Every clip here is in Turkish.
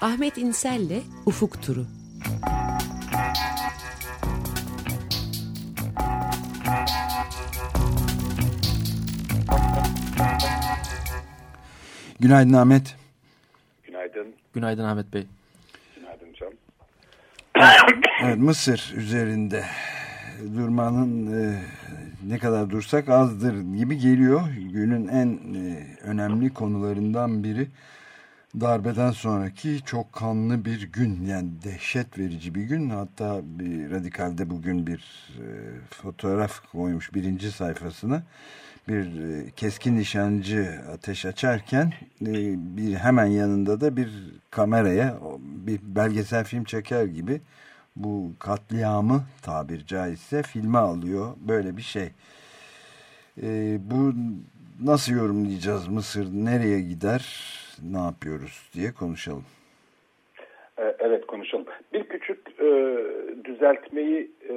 Ahmet İnsel'le Ufuk Turu. Günaydın Ahmet. Günaydın. Günaydın Ahmet Bey. Günaydın Can. Evet, Mısır üzerinde durmanın e, ne kadar dursak azdır gibi geliyor. Günün en e, önemli konularından biri darbeden sonraki çok kanlı bir gün yani dehşet verici bir gün. Hatta bir radikalde bugün bir e, fotoğraf koymuş birinci sayfasına bir e, keskin nişancı ateş açarken e, bir hemen yanında da bir kameraya bir belgesel film çeker gibi bu katliamı tabir caizse filme alıyor. Böyle bir şey. E, bu nasıl yorumlayacağız Mısır nereye gider ne yapıyoruz diye konuşalım. Evet konuşalım. Bir küçük e, düzeltmeyi e,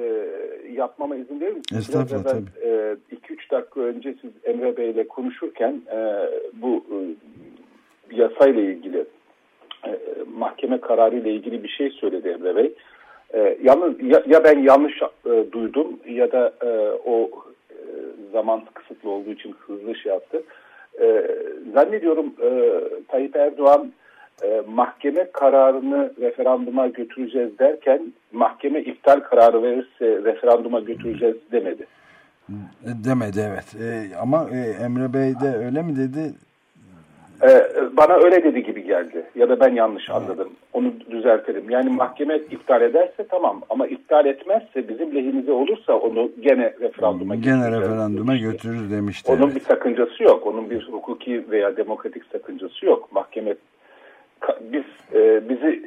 yapmama izin verir misiniz? Estağfurullah Biraz evvel, tabii. 2-3 dakika önce siz Emre Bey ile konuşurken e, bu e, yasayla ilgili e, mahkeme kararı ile ilgili bir şey söyledi Emre Bey. E, yalnız ya, ya ben yanlış e, duydum ya da e, o e, zaman kısıtlı olduğu için hızlı şey yaptı. E, zannediyorum e, Tayyip Erdoğan e, mahkeme kararını referanduma götüreceğiz derken mahkeme iptal kararı verirse referanduma götüreceğiz demedi. Demedi evet e, ama e, Emre Bey de öyle mi dedi? E, bana öyle dedi geldi ya da ben yanlış anladım. Onu düzeltelim. Yani mahkeme iptal ederse tamam ama iptal etmezse bizim lehimize olursa onu gene referanduma Gene referanduma götürür demişti. Onun evet. bir sakıncası yok. Onun bir hukuki veya demokratik sakıncası yok. Mahkeme biz e, bizi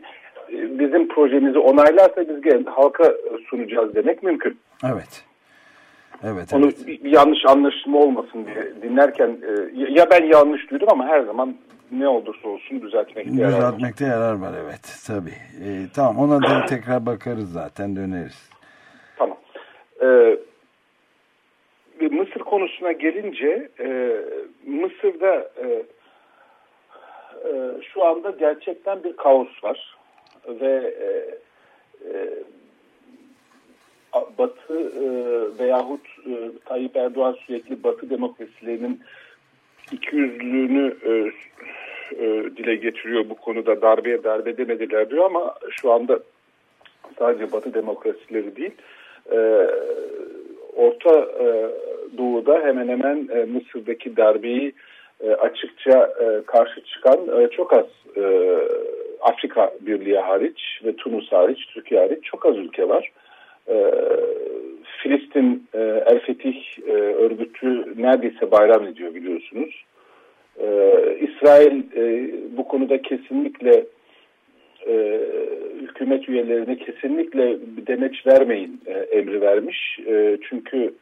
e, bizim projemizi onaylarsa biz gene halka sunacağız demek mümkün. Evet. Evet, Onu evet. bir, yanlış anlaşılma olmasın diye dinlerken e, ya ben yanlış duydum ama her zaman ne olursa olsun düzeltmekte yarar var. Düzeltmekte yarar var evet tabii. E, tamam ona da tekrar bakarız zaten döneriz. Tamam. Ee, Mısır konusuna gelince e, Mısır'da e, e, şu anda gerçekten bir kaos var ve e, e, Batı e, veyahut e, Tayyip Erdoğan sürekli Batı demokrasilerinin ikiyüzlülüğünü e, e, dile getiriyor bu konuda darbeye darbe demediler diyor ama şu anda sadece Batı demokrasileri değil e, Orta e, Doğu'da hemen hemen e, Mısır'daki darbeyi e, açıkça e, karşı çıkan e, çok az e, Afrika Birliği hariç ve Tunus hariç, Türkiye hariç çok az ülke var. E, Filistin e, El Fetih e, örgütü neredeyse bayram ediyor biliyorsunuz. E, İsrail e, bu konuda kesinlikle e, hükümet üyelerine kesinlikle demeç vermeyin e, emri vermiş. E, çünkü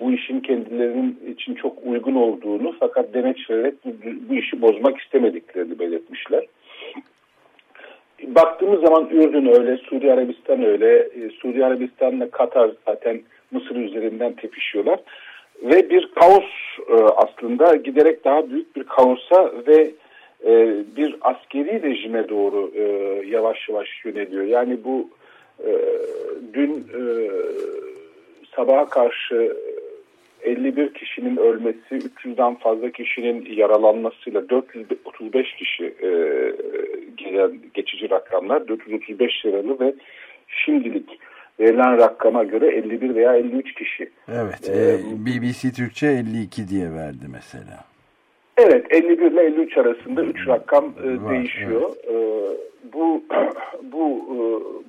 bu işin kendilerinin için çok uygun olduğunu fakat demeç vererek bu, bu işi bozmak istemediklerini belirtmişler. Baktığımız zaman Ürdün öyle, Suudi Arabistan öyle. E, Suudi Arabistan'la Katar zaten Mısır üzerinden tepişiyorlar. Ve bir kaos e, aslında giderek daha büyük bir kaosa ve e, bir askeri rejime doğru e, yavaş yavaş yöneliyor. Yani bu e, dün e, sabaha karşı 51 kişinin ölmesi, 300'den fazla kişinin yaralanmasıyla 435 kişi e, gelen geçici rakamlar, 435 yaralı ve şimdilik verilen rakama göre 51 veya 53 kişi. Evet. Ee, e, BBC Türkçe 52 diye verdi mesela. Evet 51 ile 53 arasında 3 rakam e, Var, değişiyor. E, bu bu e,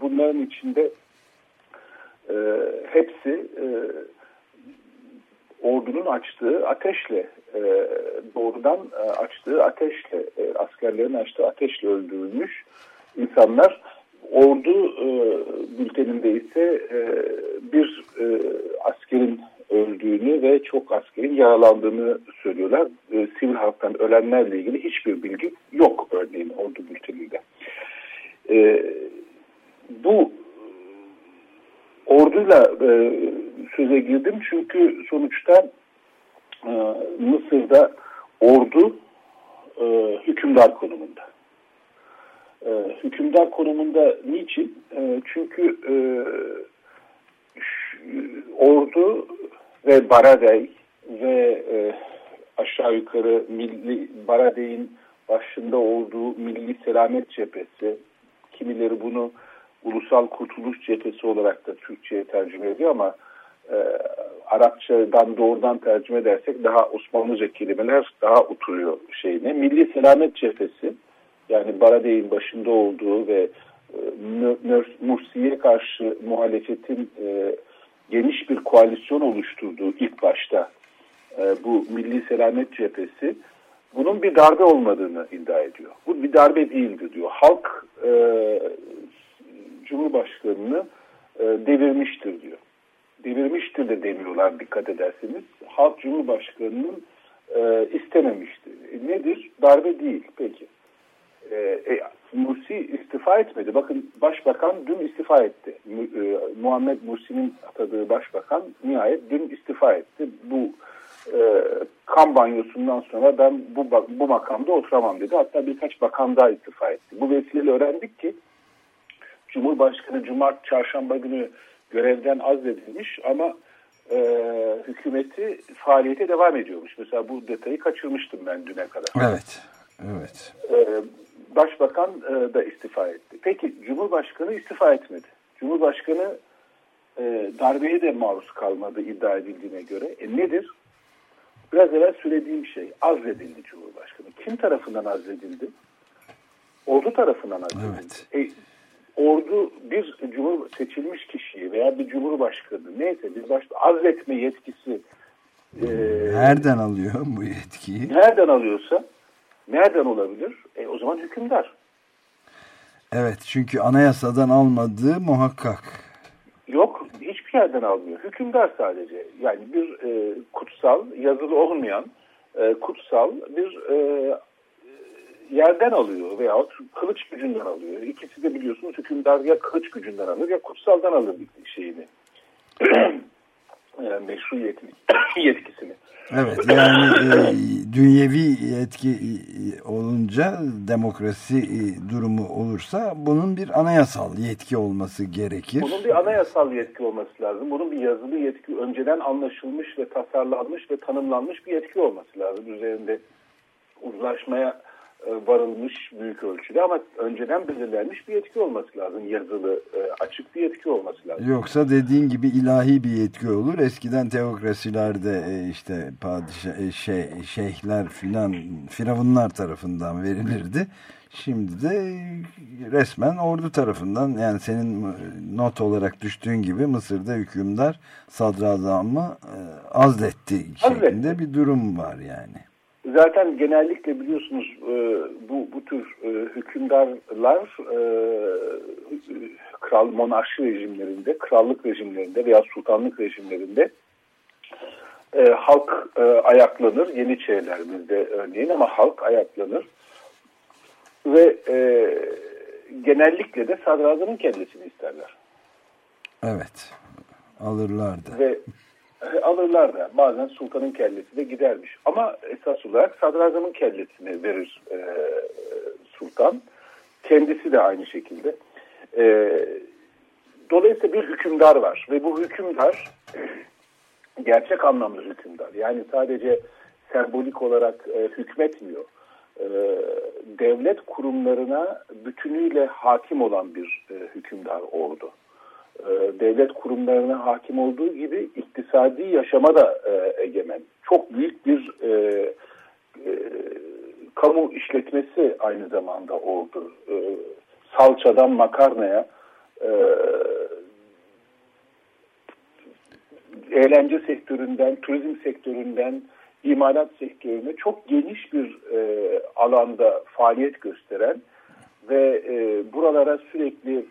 bunların içinde e, hepsi e, ordunun açtığı ateşle e, doğrudan e, açtığı ateşle e, askerlerin açtığı ateşle öldürülmüş insanlar. Ordu e, bülteninde ise e, bir e, askerin öldüğünü ve çok askerin yaralandığını söylüyorlar. E, sivil halktan ölenlerle ilgili hiçbir bilgi yok örneğin ordu bülteninde. E, bu orduyla e, söze girdim çünkü sonuçta e, Mısır'da ordu e, hükümdar konumunda. E, hükümdar konumunda niçin? E, çünkü e, ordu ve Baradey ve e, aşağı yukarı milli Baradey'in başında olduğu Milli Selamet Cephesi, kimileri bunu Ulusal Kurtuluş Cephesi olarak da Türkçe'ye tercüme ediyor ama e, Arapçadan doğrudan tercüme edersek daha Osmanlıca kelimeler daha oturuyor şeyine. Milli Selamet Cephesi yani Baradey'in başında olduğu ve e, Mursi'ye karşı muhalefetin e, geniş bir koalisyon oluşturduğu ilk başta e, bu Milli Selamet Cephesi bunun bir darbe olmadığını iddia ediyor. Bu bir darbe değildi diyor. Halk Cumhurbaşkanı'nı devirmiştir diyor. Devirmiştir de demiyorlar dikkat ederseniz. Halk Cumhurbaşkanı'nın e, istememiştir. E, nedir? Darbe değil. Peki. E, e, Mursi istifa etmedi. Bakın başbakan dün istifa etti. E, Muhammed Mursi'nin atadığı başbakan nihayet dün istifa etti. Bu e, kan banyosundan sonra ben bu, bu makamda oturamam dedi. Hatta birkaç bakan daha istifa etti. Bu vesileyle öğrendik ki Cumhurbaşkanı Cumart Çarşamba günü görevden azledilmiş ama e, hükümeti faaliyete devam ediyormuş. Mesela bu detayı kaçırmıştım ben düne kadar. Evet. Evet. E, Başbakan e, da istifa etti. Peki Cumhurbaşkanı istifa etmedi. Cumhurbaşkanı e, darbeye de maruz kalmadı iddia edildiğine göre. E nedir? Biraz evvel söylediğim şey azledildi Cumhurbaşkanı. Kim tarafından azledildi? Ordu tarafından azledildi. Evet. E, ordu bir cumhur seçilmiş kişiyi veya bir cumhurbaşkanı neyse bir başta azletme yetkisi e, nereden alıyor bu yetkiyi? Nereden alıyorsa nereden olabilir? E, o zaman hükümdar. Evet çünkü anayasadan almadığı muhakkak. Yok hiçbir yerden almıyor. Hükümdar sadece. Yani bir e, kutsal yazılı olmayan e, kutsal bir e, yerden alıyor veyahut kılıç gücünden alıyor. İkisi de biliyorsunuz hükümdar ya kılıç gücünden alır ya kutsaldan alır şeyini. yani meşru yetki, yetkisini. Evet yani e, dünyevi yetki e, olunca demokrasi e, durumu olursa bunun bir anayasal yetki olması gerekir. Bunun bir anayasal yetki olması lazım. Bunun bir yazılı yetki önceden anlaşılmış ve tasarlanmış ve tanımlanmış bir yetki olması lazım. Üzerinde uzlaşmaya e, varılmış büyük ölçüde ama önceden belirlenmiş bir yetki olması lazım. Yazılı, e, açık bir yetki olması lazım. Yoksa dediğin gibi ilahi bir yetki olur. Eskiden teokrasilerde e, işte padişah, şey, şeyhler filan firavunlar tarafından verilirdi. Şimdi de resmen ordu tarafından yani senin not olarak düştüğün gibi Mısır'da hükümdar sadrazamı azletti şeklinde bir durum var yani. Zaten genellikle biliyorsunuz e, bu bu tür e, hükümdarlar e, kral monarşi rejimlerinde, krallık rejimlerinde veya sultanlık rejimlerinde halk ayaklanır. Yeniçerilerimizde örneğin ama halk ayaklanır ve genellikle de sadrazamın kendisini isterler. Evet. Alırlar da. Ve alırlar da. Bazen sultanın kellesi de gidermiş. Ama esas olarak sadrazamın kellesini verir e, sultan. Kendisi de aynı şekilde. E, dolayısıyla bir hükümdar var. Ve bu hükümdar gerçek anlamda hükümdar. Yani sadece sembolik olarak e, hükmetmiyor. E, devlet kurumlarına bütünüyle hakim olan bir e, hükümdar ordu. E, devlet kurumlarına hakim olduğu gibi iktisadi yaşama da e, egemen. Çok büyük bir e, e, kamu işletmesi aynı zamanda oldu. E, salçadan makarnaya, e, eğlence sektöründen, turizm sektöründen, imalat sektörüne çok geniş bir e, alanda faaliyet gösteren ve e, buralara sürekli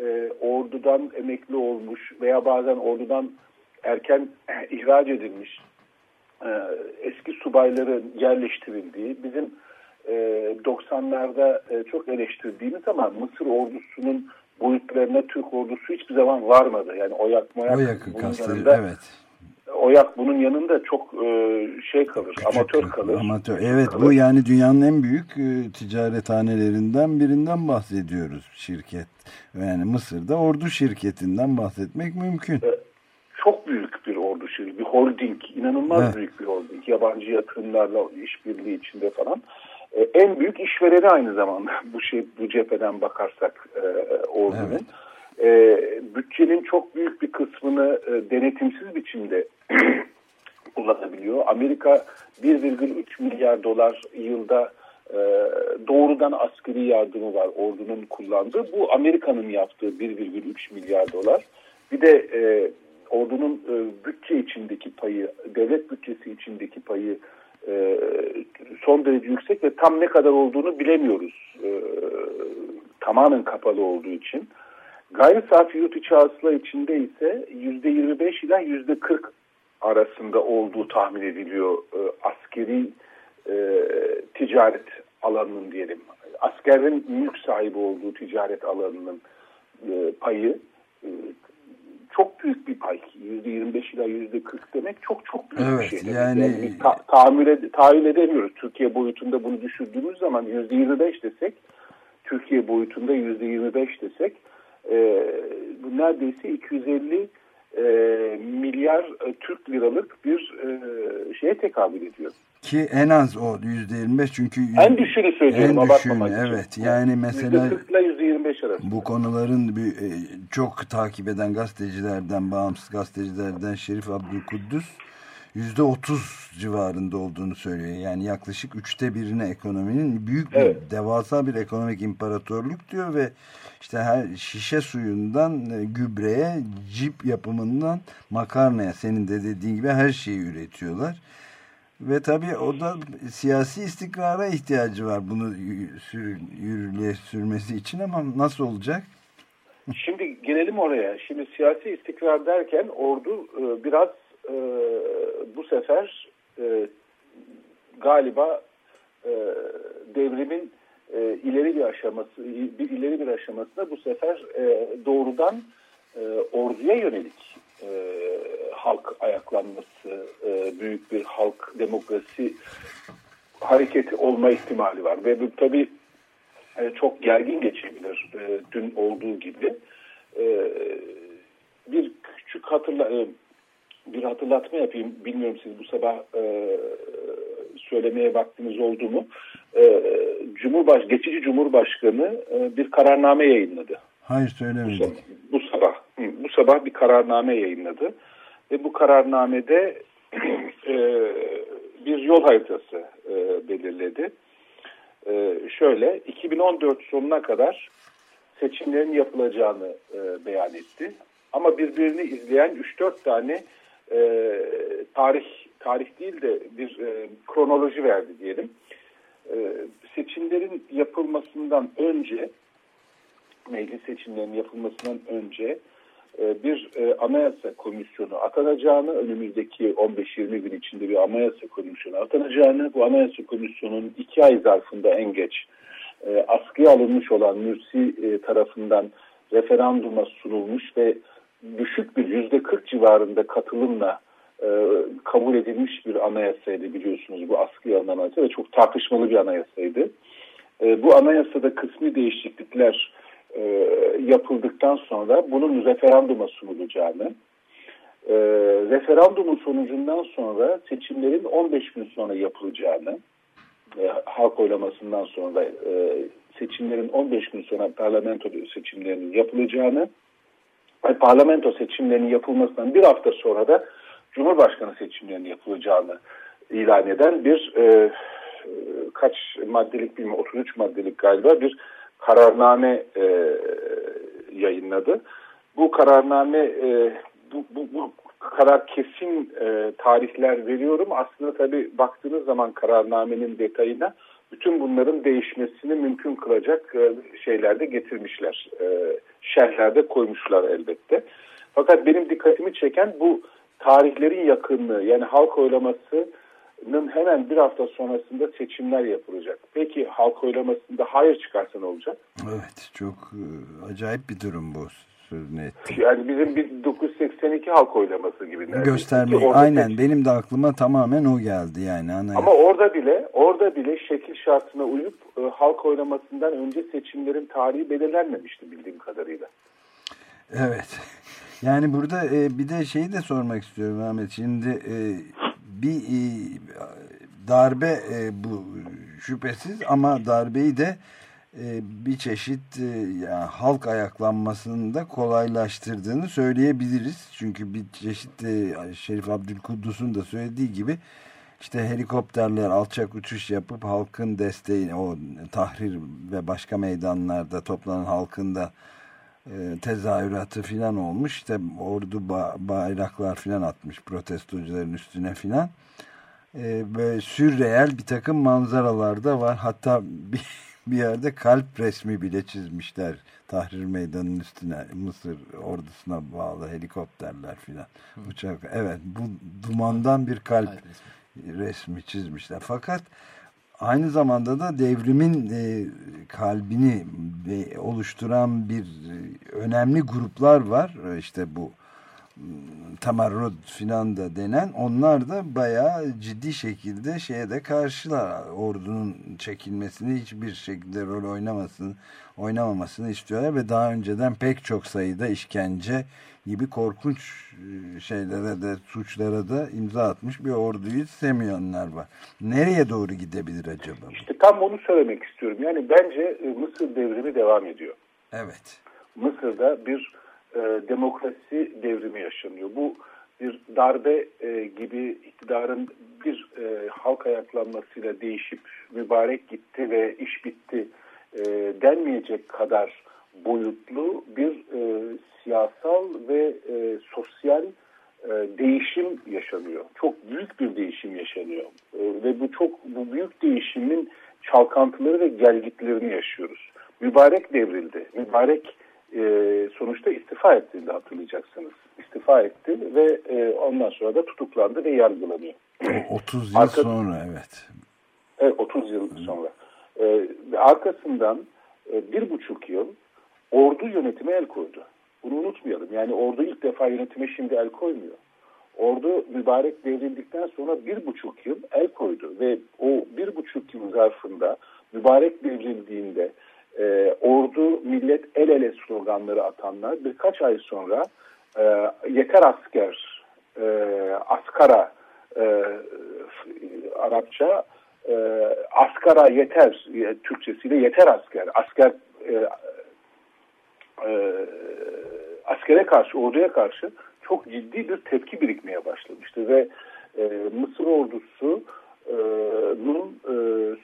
e, ordudan emekli olmuş veya bazen ordudan erken ihraç edilmiş e, eski subayların yerleştirildiği bizim e, 90'larda e, çok eleştirdiğimiz ama Mısır ordusunun boyutlarına Türk ordusu hiçbir zaman varmadı. Yani o yakmaya o yakın evet. OYAK bunun yanında çok e, şey kalır, Küçük, amatör kalır. Amatör. Evet kalır. bu yani dünyanın en büyük e, ticarethanelerinden birinden bahsediyoruz şirket. Yani Mısır'da ordu şirketinden bahsetmek mümkün. E, çok büyük bir ordu şirketi, bir holding, inanılmaz evet. büyük bir holding. Yabancı yatırımlarla işbirliği içinde falan. E, en büyük işvereni aynı zamanda bu şey bu cepheden bakarsak e, ordunun. Evet e, bütçenin çok büyük bir kısmını e, denetimsiz biçimde kullanabiliyor. Amerika 1,3 milyar dolar yılda e, doğrudan askeri yardımı var ordunun kullandığı. Bu Amerika'nın yaptığı 1,3 milyar dolar. Bir de e, ordunun e, bütçe içindeki payı, devlet bütçesi içindeki payı e, son derece yüksek ve tam ne kadar olduğunu bilemiyoruz. E, tamamen kapalı olduğu için. Gayri safi yurt içi hasıla içinde ise %25 ile %40 arasında olduğu tahmin ediliyor e, askeri e, ticaret alanının diyelim. Askerin mülk sahibi olduğu ticaret alanının e, payı e, çok büyük bir pay. %25 ila %40 demek çok çok büyük evet, bir şey. Yani, yani ta tahammül, ed tahayyül edemiyoruz. Türkiye boyutunda bunu düşürdüğümüz zaman %25 desek, Türkiye boyutunda %25 desek e, neredeyse 250 e, milyar e, Türk liralık bir e, şeye tekabül ediyor. Ki en az o yüzde 25 çünkü en düşüğünü söylüyorum en düşüğünü, evet yani mesela %40 arası. bu konuların bir, e, çok takip eden gazetecilerden bağımsız gazetecilerden Şerif Abdülkuddüs yüzde otuz civarında olduğunu söylüyor. Yani yaklaşık üçte birine ekonominin büyük bir evet. devasa bir ekonomik imparatorluk diyor ve işte her şişe suyundan e, gübreye, cip yapımından makarnaya senin de dediğin gibi her şeyi üretiyorlar. Ve tabii o da siyasi istikrara ihtiyacı var bunu sür, yürürlüğe sürmesi için ama nasıl olacak? Şimdi gelelim oraya. Şimdi siyasi istikrar derken ordu e, biraz e, bu sefer e, galiba e, devrimin e, ileri bir aşaması, bir ileri bir aşamasında bu sefer e, doğrudan e, orduya yönelik e, halk ayaklanması, e, büyük bir halk demokrasi hareketi olma ihtimali var. Ve bu tabii e, çok gergin geçebilir e, dün olduğu gibi. E, bir küçük hatırla, e, bir hatırlatma yapayım. Bilmiyorum siz bu sabah e, söylemeye vaktiniz oldu mu? E, Cumhurbaş geçici Cumhurbaşkanı e, bir kararname yayınladı. Hayır söylemedik. Bu sabah, bu sabah, bu sabah bir kararname yayınladı ve bu kararnamede e, bir yol haritası e, belirledi. E, şöyle 2014 sonuna kadar seçimlerin yapılacağını e, beyan etti. Ama birbirini izleyen 3-4 tane e, tarih tarih değil de bir e, kronoloji verdi diyelim. E, seçimlerin yapılmasından önce meclis seçimlerinin yapılmasından önce e, bir e, anayasa komisyonu atanacağını önümüzdeki 15-20 gün içinde bir anayasa komisyonu atanacağını bu anayasa komisyonunun iki ay zarfında en geç e, askıya alınmış olan Mürsi e, tarafından referanduma sunulmuş ve düşük bir yüzde 40 civarında katılımla e, kabul edilmiş bir anayasaydı biliyorsunuz bu askıya alınan ve çok tartışmalı bir anayasaydı. E, bu anayasada kısmi değişiklikler e, yapıldıktan sonra bunun referanduma sunulacağını, e, referandumun sonucundan sonra seçimlerin 15 gün sonra yapılacağını, e, halk oylamasından sonra e, seçimlerin 15 gün sonra parlamento seçimlerinin yapılacağını parlamento seçimlerinin yapılmasından bir hafta sonra da Cumhurbaşkanı seçimlerinin yapılacağını ilan eden bir e, kaç maddelik bilmiyorum 33 maddelik galiba bir kararname e, yayınladı. Bu kararname e, bu, bu, bu karar kesin e, tarihler veriyorum. Aslında tabii baktığınız zaman kararnamenin detayına bütün bunların değişmesini mümkün kılacak e, şeyler de getirmişler. E, şerhlerde koymuşlar elbette. Fakat benim dikkatimi çeken bu tarihlerin yakınlığı yani halk oylamasının hemen bir hafta sonrasında seçimler yapılacak. Peki halk oylamasında hayır çıkarsa ne olacak? Evet çok e, acayip bir durum bu sözünü etti. Yani bizim 1982 halk oylaması gibi. Göstermeyi aynen benim de aklıma tamamen o geldi yani. Anayasa. Ama orada bile orada bile şekil şartına uyup e, halk oylamasından önce seçimlerin tarihi belirlenmemişti bildiğim kadarıyla. Evet. Yani burada e, bir de şeyi de sormak istiyorum Ahmet. Şimdi e, bir e, darbe e, bu şüphesiz ama darbeyi de bir çeşit e, yani halk ayaklanmasını da kolaylaştırdığını söyleyebiliriz. Çünkü bir çeşit e, Şerif Abdülkuddus'un da söylediği gibi işte helikopterler alçak uçuş yapıp halkın desteğini o tahrir ve başka meydanlarda toplanan halkın da e, tezahüratı filan olmuş. İşte ordu ba bayraklar filan atmış protestocuların üstüne filan. E, böyle sürreel bir takım manzaralar da var. Hatta bir, bir yerde kalp resmi bile çizmişler. Tahrir Meydanı'nın üstüne Mısır ordusuna bağlı helikopterler filan. Uçak. Evet bu dumandan bir kalp, kalp resmi. resmi çizmişler. Fakat aynı zamanda da devrimin e, kalbini e, oluşturan bir e, önemli gruplar var. E, işte bu tamarrud filan da denen onlar da bayağı ciddi şekilde şeye de karşılar. Ordunun çekilmesini hiçbir şekilde rol oynamasını oynamamasını istiyorlar ve daha önceden pek çok sayıda işkence gibi korkunç e, şeylere de suçlara da imza atmış bir orduyu istemeyenler var. Nereye doğru gidebilir acaba? İşte tam onu söylemek istiyorum. Yani bence e, Mısır devrimi devam ediyor. Evet. Mısır'da bir e, demokrasi devrimi yaşanıyor. Bu bir darbe e, gibi iktidarın bir e, halk ayaklanmasıyla değişip mübarek gitti ve iş bitti e, denmeyecek kadar boyutlu bir e, siyasal ve e, sosyal e, değişim yaşanıyor. Çok büyük bir değişim yaşanıyor e, ve bu çok bu büyük değişimin çalkantıları ve gelgitlerini yaşıyoruz. Mübarek devrildi. Mübarek e, sonuçta istifa ettiğinde hatırlayacaksınız. İstifa etti ve e, ondan sonra da tutuklandı ve yargılanıyor. 30 yıl Arka, sonra evet. Evet 30 yıl sonra. E, arkasından e, bir buçuk yıl ordu yönetime el koydu. Bunu unutmayalım. Yani ordu ilk defa yönetime şimdi el koymuyor. Ordu mübarek devrildikten sonra bir buçuk yıl el koydu ve o bir buçuk yıl zarfında mübarek devrildiğinde e, ordu millet el ele sloganları atanlar birkaç ay sonra e, yeter asker e, askara e, Arapça e, askara yeter e, Türkçesiyle yeter asker asker e, e, askere karşı orduya karşı çok ciddi bir tepki birikmeye başlamıştı ve e, Mısır ordusunun e,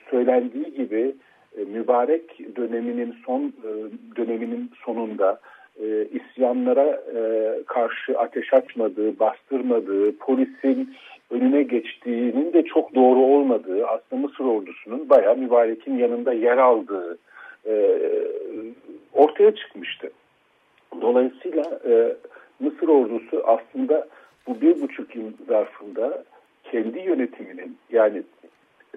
söylendiği gibi mübarek döneminin son e, döneminin sonunda e, isyanlara e, karşı ateş açmadığı, bastırmadığı, polisin önüne geçtiğinin de çok doğru olmadığı, aslında Mısır ordusunun bayağı mübarekin yanında yer aldığı e, ortaya çıkmıştı. Dolayısıyla e, Mısır ordusu aslında bu bir buçuk yıl zarfında kendi yönetiminin yani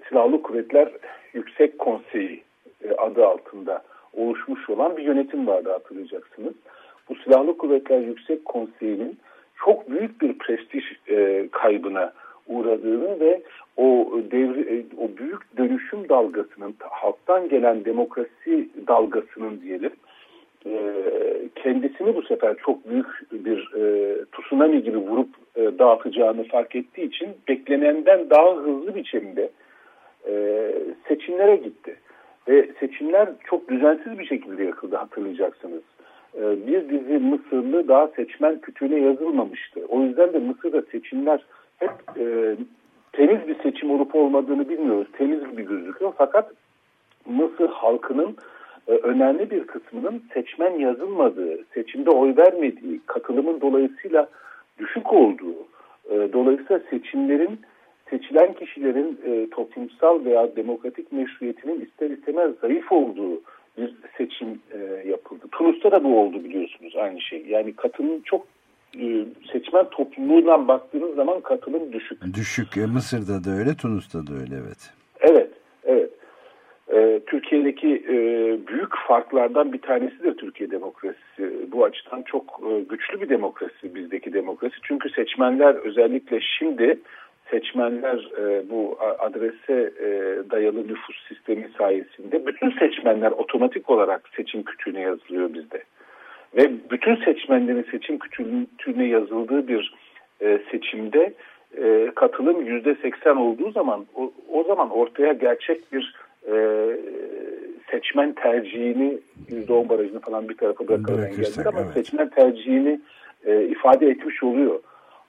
Silahlı Kuvvetler Yüksek Konseyi e, adı altında oluşmuş olan bir yönetim vardı hatırlayacaksınız. Bu Silahlı Kuvvetler Yüksek Konseyi'nin çok büyük bir prestij e, kaybına uğradığını ve o devri, e, o büyük dönüşüm dalgasının halktan gelen demokrasi dalgasının diyelim kendisini bu sefer çok büyük bir tsunami gibi vurup dağıtacağını fark ettiği için beklenenden daha hızlı biçimde seçimlere gitti. Ve seçimler çok düzensiz bir şekilde yakıldı hatırlayacaksınız. Ee, bir dizi Mısırlı daha seçmen kütüğüne yazılmamıştı. O yüzden de Mısır'da seçimler hep e, temiz bir seçim olup olmadığını bilmiyoruz. Temiz gibi gözüküyor fakat Mısır halkının e, önemli bir kısmının seçmen yazılmadığı, seçimde oy vermediği, katılımın dolayısıyla düşük olduğu, e, dolayısıyla seçimlerin seçilen kişilerin e, toplumsal veya demokratik meşruiyetinin ister istemez zayıf olduğu bir seçim e, yapıldı. Tunus'ta da bu oldu biliyorsunuz aynı şey. Yani katılım çok e, seçmen topluluğundan baktığınız zaman katılım düşük. Düşük. E, Mısır'da da öyle, Tunus'ta da öyle evet. Evet, evet. E, Türkiye'deki e, büyük farklardan bir tanesi de Türkiye demokrasisi. Bu açıdan çok e, güçlü bir demokrasi bizdeki demokrasi. Çünkü seçmenler özellikle şimdi seçmenler e, bu adrese e, dayalı nüfus sistemi sayesinde bütün seçmenler otomatik olarak seçim kütüğüne yazılıyor bizde. Ve bütün seçmenlerin seçim kütüğüne yazıldığı bir e, seçimde e, katılım yüzde seksen olduğu zaman o, o zaman ortaya gerçek bir e, seçmen tercihini yüzde on barajını falan bir tarafa bırakarak engelledik ama evet. seçmen tercihini e, ifade etmiş oluyor.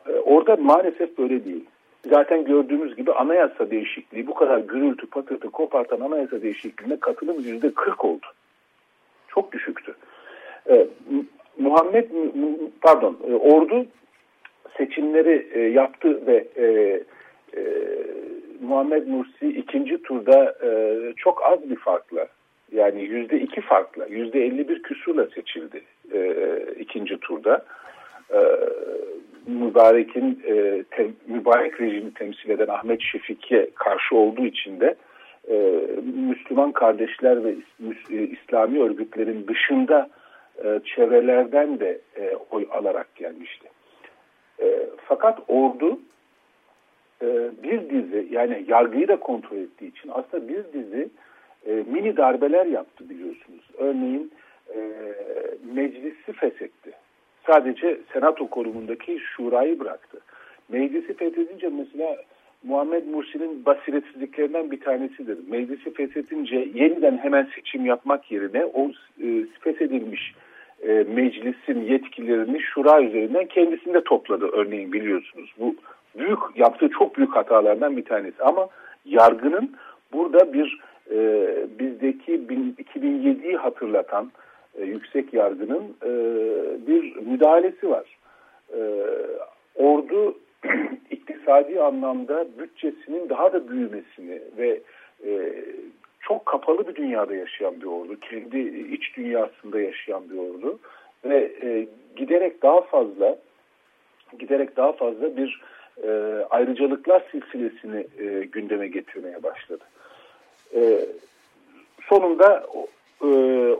E, orada maalesef böyle değil. Zaten gördüğümüz gibi anayasa değişikliği bu kadar gürültü patırtı kopartan anayasa değişikliğine katılım yüzde kırk oldu. Çok düşüktü. E, Muhammed pardon e, ordu seçimleri e, yaptı ve e, e, Muhammed Mursi ikinci turda e, çok az bir farkla yani yüzde iki farkla yüzde elli bir küsurla seçildi e, ikinci turda. E, Mübarek'in e, te, mübarek rejimi temsil eden Ahmet Şefik'e karşı olduğu için de e, Müslüman kardeşler ve e, İslami örgütlerin dışında e, çevrelerden de e, oy alarak gelmişti. E, fakat ordu e, bir dizi yani yargıyı da kontrol ettiği için aslında bir dizi e, mini darbeler yaptı biliyorsunuz. Örneğin e, meclisi feshetti. Sadece senato konumundaki şurayı bıraktı. Meclisi fethedince mesela Muhammed Mursi'nin basiretsizliklerinden bir tanesidir. Meclisi feshedince yeniden hemen seçim yapmak yerine o e, feshedilmiş e, meclisin yetkilerini şura üzerinden kendisinde topladı örneğin biliyorsunuz. Bu büyük yaptığı çok büyük hatalardan bir tanesi ama yargının burada bir e, bizdeki 2007'yi hatırlatan e, yüksek yargının e, bir müdahalesi var. E, ordu iktisadi anlamda bütçesinin daha da büyümesini ve e, çok kapalı bir dünyada yaşayan bir ordu. Kendi iç dünyasında yaşayan bir ordu. Ve e, giderek daha fazla giderek daha fazla bir e, ayrıcalıklar silsilesini e, gündeme getirmeye başladı. E, sonunda e,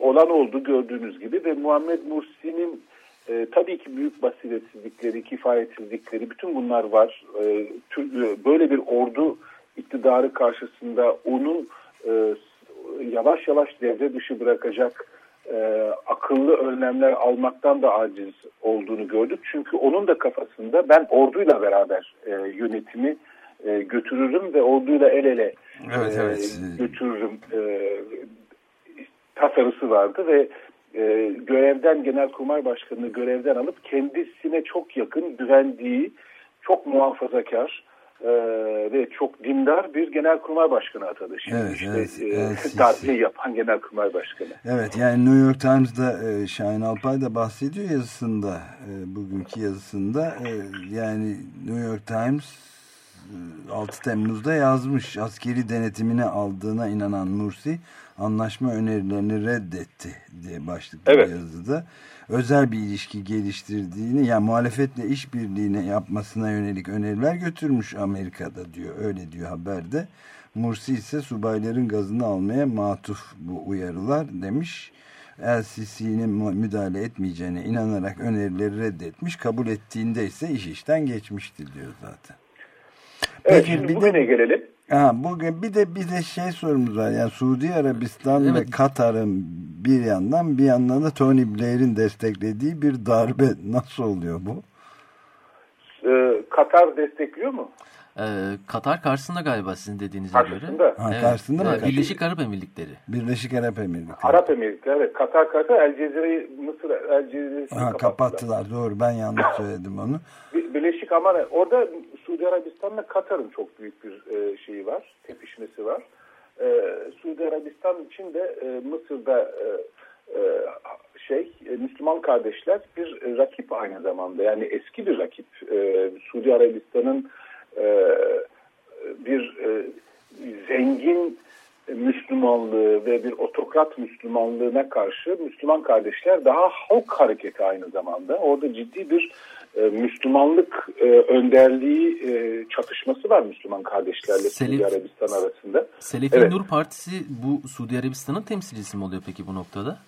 olan oldu gördüğünüz gibi ve Muhammed Mursi'nin e, tabii ki büyük basiretsizlikleri, kifayetsizlikleri bütün bunlar var. E, tür, e, böyle bir ordu iktidarı karşısında onun e, yavaş yavaş devre dışı bırakacak e, akıllı önlemler almaktan da aciz olduğunu gördük. Çünkü onun da kafasında ben orduyla beraber e, yönetimi e, götürürüm ve orduyla el ele evet, e, evet. götürürüm e, tasarısı vardı ve e, görevden Genelkurmay Başkanı'nı görevden alıp kendisine çok yakın güvendiği çok muhafazakar e, ve çok dindar bir genelkurmay başkanı atadı. Şimdi evet, işte, evet, e, evet, darbeyi yapan genelkurmay başkanı. Evet yani New York Times'da e, Şahin Alpay da bahsediyor yazısında e, bugünkü yazısında e, yani New York Times 6 e, Temmuz'da yazmış askeri denetimine aldığına inanan Mursi anlaşma önerilerini reddetti diye başlıklı evet. yazıda özel bir ilişki geliştirdiğini yani muhalefetle işbirliğine yapmasına yönelik öneriler götürmüş Amerika'da diyor. Öyle diyor haberde. Mursi ise subayların gazını almaya matuf bu uyarılar demiş. LCC'nin müdahale etmeyeceğine inanarak önerileri reddetmiş. Kabul ettiğinde ise iş işten geçmişti diyor zaten. Evet, Peki, bir bugüne de, gelelim. Ha, bugün bir de bir de şey sorumuz var. Yani Suudi Arabistan evet. ve Katar'ın bir yandan bir yandan da Tony Blair'in desteklediği bir darbe nasıl oluyor bu? Ee, Katar destekliyor mu? Ee, Katar karşısında galiba sizin dediğinize karşısında. göre. Ha, evet. Karşısında mı? Birleşik Arap Emirlikleri. Birleşik Arap Emirlikleri. Arap Emirlikleri evet. Katar Katar El Cezire'yi Mısır El Cezire'yi kapattılar. kapattılar. Doğru ben yanlış söyledim onu. Birleşik ama orada Suudi Arabistan'la Katar'ın çok büyük bir e, şeyi var. Tepişmesi var. E, Suudi Arabistan için de e, Mısır'da e, e, şey e, Müslüman kardeşler bir rakip aynı zamanda. Yani eski bir rakip. E, Suudi Arabistan'ın e, bir e, zengin Müslümanlığı ve bir otokrat Müslümanlığına karşı Müslüman kardeşler daha halk hareketi aynı zamanda. Orada ciddi bir e, Müslümanlık e, önderliği e, çatışması var Müslüman kardeşlerle Selef, Suudi Arabistan arasında. Selefi evet. Nur Partisi bu Suudi Arabistan'ın temsilcisi mi oluyor peki bu noktada?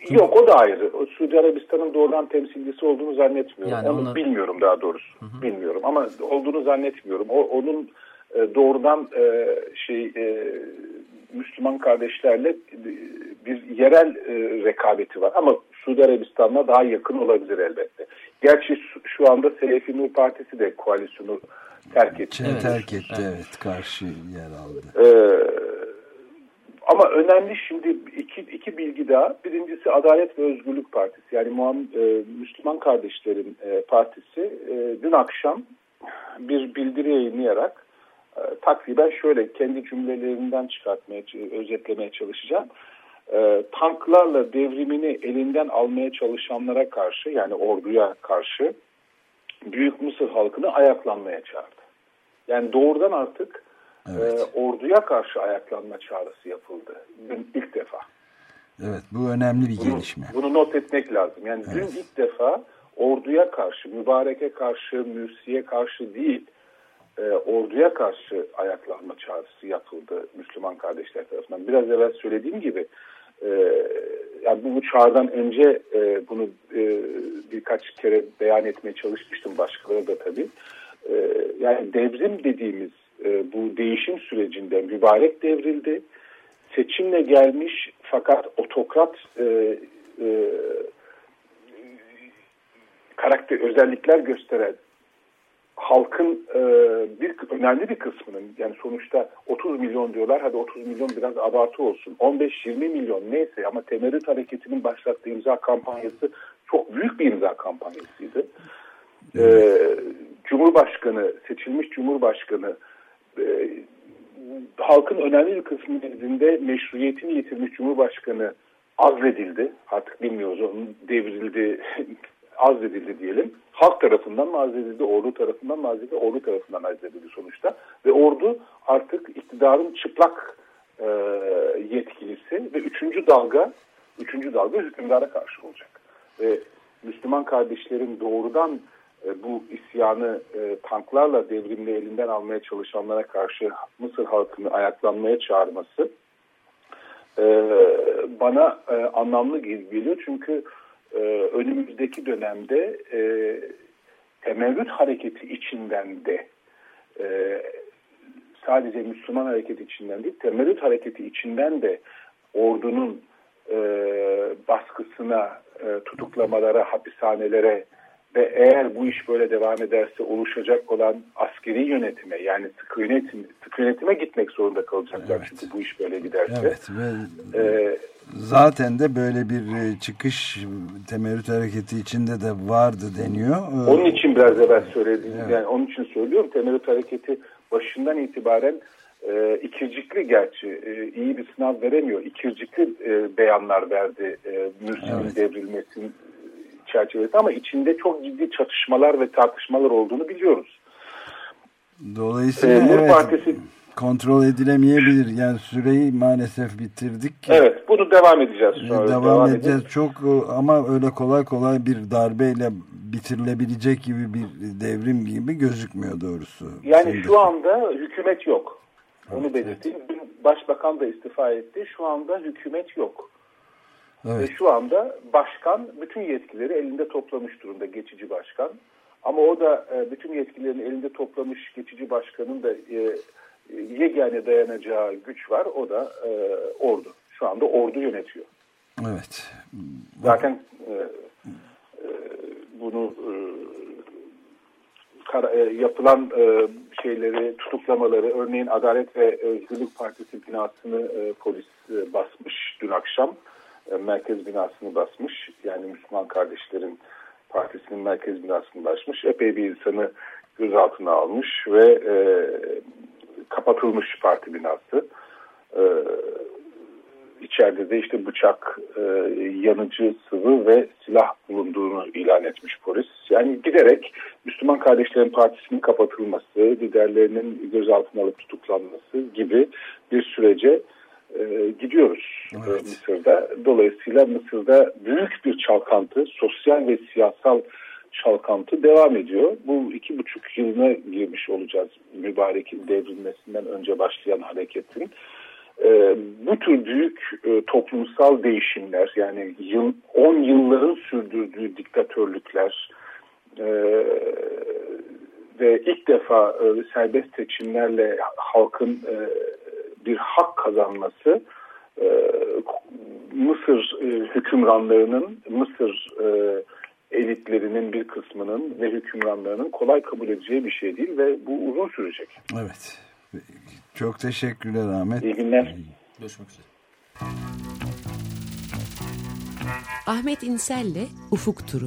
Çünkü... Yok o da ayrı. O, Suudi Arabistan'ın doğrudan temsilcisi olduğunu zannetmiyorum. Yani Onu onlar... bilmiyorum daha doğrusu. Hı hı. Bilmiyorum ama olduğunu zannetmiyorum. O, onun e, doğrudan e, şey e, Müslüman kardeşlerle bir yerel e, rekabeti var. Ama Suudi Arabistan'la daha yakın olabilir elbette. Gerçi şu anda Selefi Nur Partisi de koalisyonu terk etti. Evet, terk etti evet. Karşı yer aldı. Ee, ama önemli şimdi iki, iki bilgi daha. Birincisi Adalet ve Özgürlük Partisi yani Muham, e, Müslüman Kardeşlerin e, Partisi e, dün akşam bir bildiri yayınlayarak e, takriben şöyle kendi cümlelerinden çıkartmaya, özetlemeye çalışacağım. E, tanklarla devrimini elinden almaya çalışanlara karşı yani orduya karşı Büyük Mısır halkını ayaklanmaya çağırdı. Yani doğrudan artık evet. e, orduya karşı ayaklanma çağrısı yapıldı. Dün ilk defa. Evet bu önemli bir bunu, gelişme. Bunu not etmek lazım. Yani evet. dün ilk defa orduya karşı, mübareke karşı, mürsiye karşı değil, e, orduya karşı ayaklanma çağrısı yapıldı Müslüman kardeşler tarafından. Biraz evvel söylediğim gibi e, yani bu, bu önce e, bunu e, birkaç kere beyan etmeye çalışmıştım başkaları da tabii. E, yani devrim dediğimiz e, bu değişim sürecinde mübarek devrildi. Seçimle gelmiş fakat otokrat e, e, karakter özellikler gösteren halkın e, bir önemli bir kısmının yani sonuçta 30 milyon diyorlar hadi 30 milyon biraz abartı olsun 15-20 milyon neyse ama Temerrüt Hareketi'nin başlattığı imza kampanyası çok büyük bir imza kampanyasıydı. E, Cumhurbaşkanı seçilmiş Cumhurbaşkanı e, halkın önemli bir kısmının nezdinde meşruiyetini yitirmiş Cumhurbaşkanı azledildi. Artık bilmiyoruz onun devrildi, azledildi diyelim. Halk tarafından mı azledildi, ordu tarafından mı azledildi, ordu tarafından azledildi sonuçta. Ve ordu artık iktidarın çıplak e, yetkilisi ve üçüncü dalga, üçüncü dalga hükümdara karşı olacak. Ve Müslüman kardeşlerin doğrudan e, bu isyanı e, tanklarla devrimle elinden almaya çalışanlara karşı Mısır halkını ayaklanmaya çağırması e, bana anlamlı geliyor. Çünkü önümüzdeki dönemde e, temerrüt hareketi içinden de sadece Müslüman hareketi içinden değil, temerrüt hareketi içinden de ordunun baskısına, tutuklamalara, hapishanelere ve eğer bu iş böyle devam ederse oluşacak olan askeri yönetime yani sıkı yönetim, sıkı yönetime gitmek zorunda kalacaklar evet. çünkü bu iş böyle giderse. Evet ve ee, zaten de böyle bir e, çıkış temerrüt hareketi içinde de vardı deniyor. Ee, onun için biraz evvel söyledim. Evet. Yani onun için söylüyorum temerrüt hareketi başından itibaren e, ikircikli gerçi e, iyi bir sınav veremiyor. İkircikli e, beyanlar verdi e, Mürsin'in evet. devrilmesinin çerçevesi ama içinde çok ciddi çatışmalar ve tartışmalar olduğunu biliyoruz. Dolayısıyla ee, evet, Partisi kontrol edilemeyebilir. Yani süreyi maalesef bitirdik. Evet, bunu devam edeceğiz. Sonra. Devam, devam edeceğiz. Edin. Çok ama öyle kolay kolay bir darbeyle bitirilebilecek gibi bir devrim gibi gözükmüyor doğrusu. Yani Şimdi... şu anda hükümet yok. Onu evet, belirteyim. Evet. Başbakan da istifa etti. Şu anda hükümet yok. Evet. Ve şu anda başkan bütün yetkileri elinde toplamış durumda geçici başkan. Ama o da e, bütün yetkilerini elinde toplamış geçici başkanın da e, yegane dayanacağı güç var. O da e, ordu. Şu anda ordu yönetiyor. Evet. Zaten bunu yapılan şeyleri, tutuklamaları, örneğin Adalet ve Özgürlük Partisi binasını polis basmış dün akşam. E, merkez binasını basmış. Yani Müslüman Kardeşlerin Partisi'nin merkez binasını basmış. Epey bir insanı gözaltına almış ve e, kapatılmış parti binası. E, içeride de işte bıçak, e, yanıcı sıvı ve silah bulunduğunu ilan etmiş polis. Yani giderek Müslüman Kardeşlerin Partisi'nin kapatılması, liderlerinin gözaltına alıp tutuklanması gibi bir sürece e, gidiyoruz e, evet. Mısır'da. Dolayısıyla Mısır'da büyük bir çalkantı, sosyal ve siyasal çalkantı devam ediyor. Bu iki buçuk yılına girmiş olacağız mübarekin devrilmesinden önce başlayan hareketin. E, bu tür büyük e, toplumsal değişimler yani yıl, 10 yılların sürdürdüğü diktatörlükler e, ve ilk defa e, serbest seçimlerle halkın e, bir hak kazanması e, Mısır e, hükümranlarının, Mısır e, elitlerinin bir kısmının ve hükümranlarının kolay kabul edeceği bir şey değil ve bu uzun sürecek. Evet. Çok teşekkürler Ahmet. İyi günler. Görüşmek üzere. Ahmet İnsel'le Ufuk Turu.